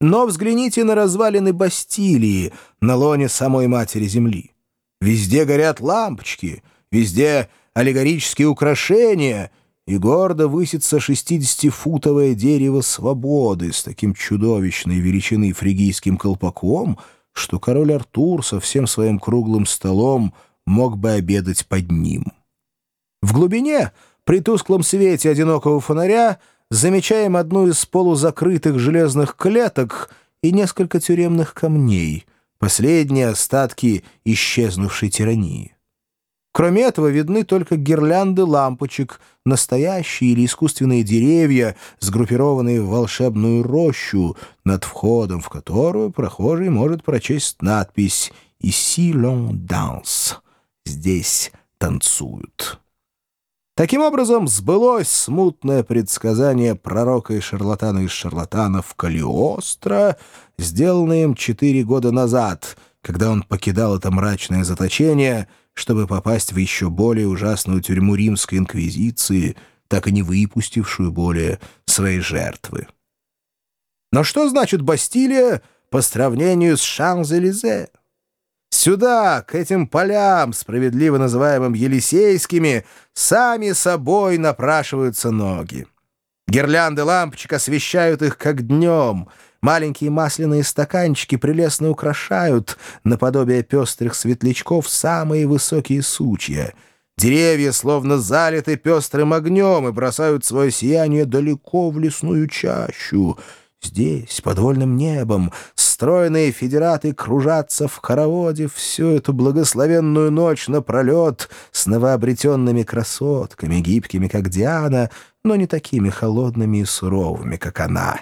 Но взгляните на развалины Бастилии на лоне самой Матери Земли. Везде горят лампочки, везде аллегорические украшения, и гордо высится 60-футовое дерево свободы с таким чудовищной величины фригийским колпаком, что король Артур со всем своим круглым столом мог бы обедать под ним. В глубине, при тусклом свете одинокого фонаря, замечаем одну из полузакрытых железных клеток и несколько тюремных камней, последние остатки исчезнувшей тирании. Кроме этого видны только гирлянды лампочек, настоящие или искусственные деревья, сгруппированные в волшебную рощу, над входом в которую прохожий может прочесть надпись «Ici l'on danse» — «Здесь танцуют». Таким образом, сбылось смутное предсказание пророка и шарлатана из шарлатанов Калиостро, сделанное им четыре года назад, когда он покидал это мрачное заточение, чтобы попасть в еще более ужасную тюрьму римской инквизиции, так и не выпустившую более своей жертвы. Но что значит Бастилия по сравнению с Шан-Зелизе? Сюда, к этим полям, справедливо называемым Елисейскими, сами собой напрашиваются ноги. Гирлянды лампочек освещают их, как днем. Маленькие масляные стаканчики прелестно украшают, наподобие пестрых светлячков, самые высокие сучья. Деревья словно залиты пестрым огнем и бросают свое сияние далеко в лесную чащу — Здесь, под вольным небом, стройные федераты кружатся в хороводе всю эту благословенную ночь напролет с новообретенными красотками, гибкими, как Диана, но не такими холодными и суровыми, как она.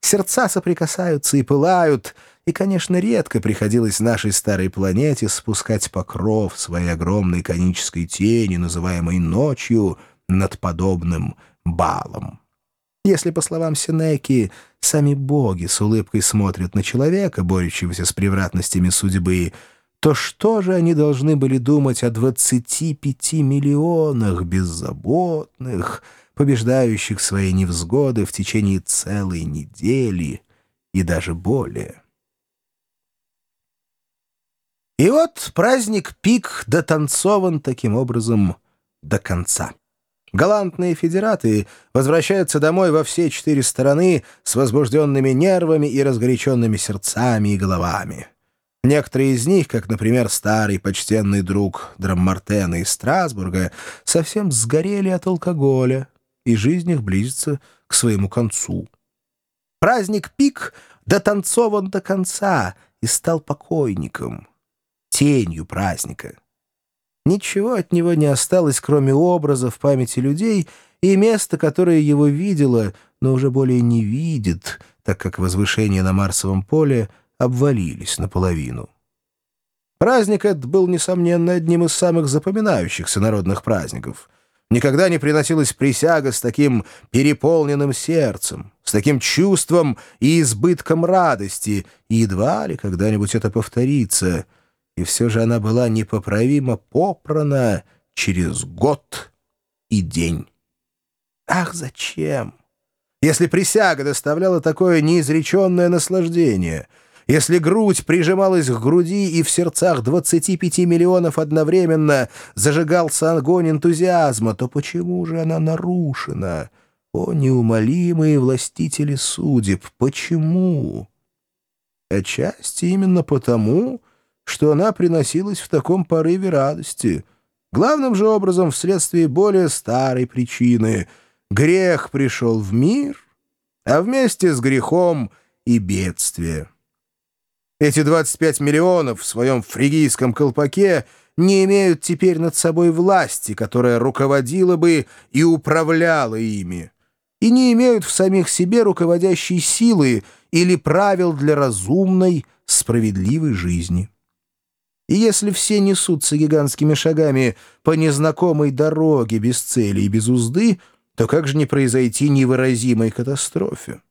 Сердца соприкасаются и пылают, и, конечно, редко приходилось нашей старой планете спускать покров своей огромной конической тени, называемой ночью, над подобным балом. Если, по словам Сенеки, сами боги с улыбкой смотрят на человека, борющегося с превратностями судьбы, то что же они должны были думать о 25 миллионах беззаботных, побеждающих свои невзгоды в течение целой недели и даже более? И вот праздник пик дотанцован таким образом до конца. Галантные федераты возвращаются домой во все четыре стороны с возбужденными нервами и разгоряченными сердцами и головами. Некоторые из них, как, например, старый почтенный друг Драммартена из Страсбурга, совсем сгорели от алкоголя, и жизнь их близится к своему концу. Праздник пик дотанцован до конца и стал покойником, тенью праздника. Ничего от него не осталось, кроме образа в памяти людей и места, которое его видело, но уже более не видит, так как возвышения на Марсовом поле обвалились наполовину. Праздник этот был, несомненно, одним из самых запоминающихся народных праздников. Никогда не приносилась присяга с таким переполненным сердцем, с таким чувством и избытком радости, и едва ли когда-нибудь это повторится — и все же она была непоправимо попрана через год и день. Ах, зачем? Если присяга доставляла такое неизреченное наслаждение, если грудь прижималась к груди и в сердцах 25 миллионов одновременно зажигался огонь энтузиазма, то почему же она нарушена? О, неумолимые властители судеб, почему? Отчасти именно потому, что она приносилась в таком порыве радости. Главным же образом вследствие более старой причины. Грех пришел в мир, а вместе с грехом и бедствие. Эти 25 миллионов в своем фригийском колпаке не имеют теперь над собой власти, которая руководила бы и управляла ими, и не имеют в самих себе руководящей силы или правил для разумной, справедливой жизни. И если все несутся гигантскими шагами по незнакомой дороге без цели и без узды, то как же не произойти невыразимой катастрофе?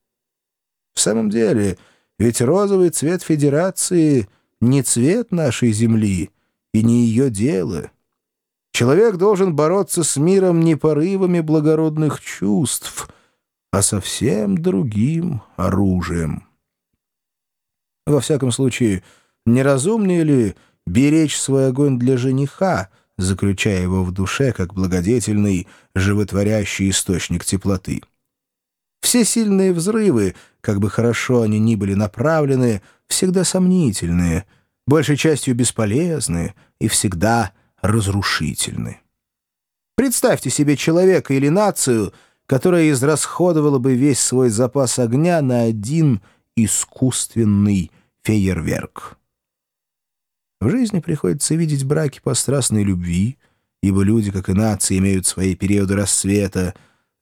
В самом деле, ведь розовый цвет Федерации не цвет нашей Земли и не ее дело. Человек должен бороться с миром не порывами благородных чувств, а совсем другим оружием. Во всяком случае, неразумнее ли беречь свой огонь для жениха, заключая его в душе как благодетельный, животворящий источник теплоты? Все сильные взрывы, как бы хорошо они ни были направлены, всегда сомнительные, большей частью бесполезны и всегда разрушительны. Представьте себе человека или нацию, которая израсходовала бы весь свой запас огня на один искусственный фейерверк. В жизни приходится видеть браки по страстной любви, ибо люди, как и нации, имеют свои периоды рассвета,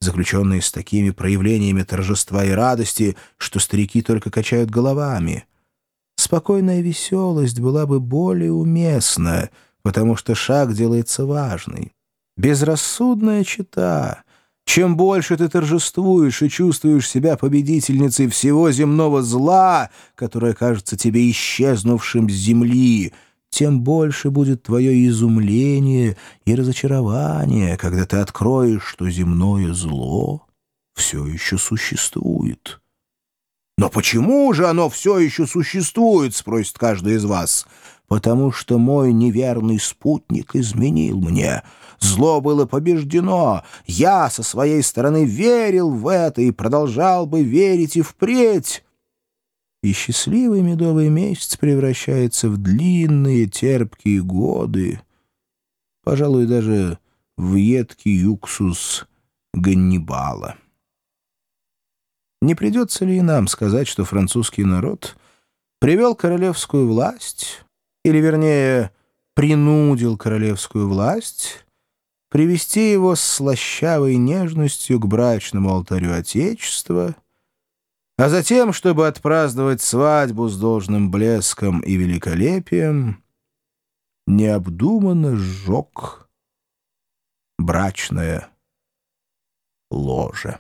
заключенные с такими проявлениями торжества и радости, что старики только качают головами. Спокойная веселость была бы более уместна, потому что шаг делается важный. Безрассудная чита. Чем больше ты торжествуешь и чувствуешь себя победительницей всего земного зла, которое кажется тебе исчезнувшим с земли — тем больше будет твое изумление и разочарование, когда ты откроешь, что земное зло все еще существует. «Но почему же оно все еще существует?» — спросит каждый из вас. «Потому что мой неверный спутник изменил мне. Зло было побеждено. Я со своей стороны верил в это и продолжал бы верить и впредь» и счастливый медовый месяц превращается в длинные терпкие годы, пожалуй, даже в едкий уксус Ганнибала. Не придется ли и нам сказать, что французский народ привел королевскую власть, или, вернее, принудил королевскую власть привести его с слащавой нежностью к брачному алтарю Отечества — а затем, чтобы отпраздновать свадьбу с должным блеском и великолепием, необдуманно сжег брачное ложе.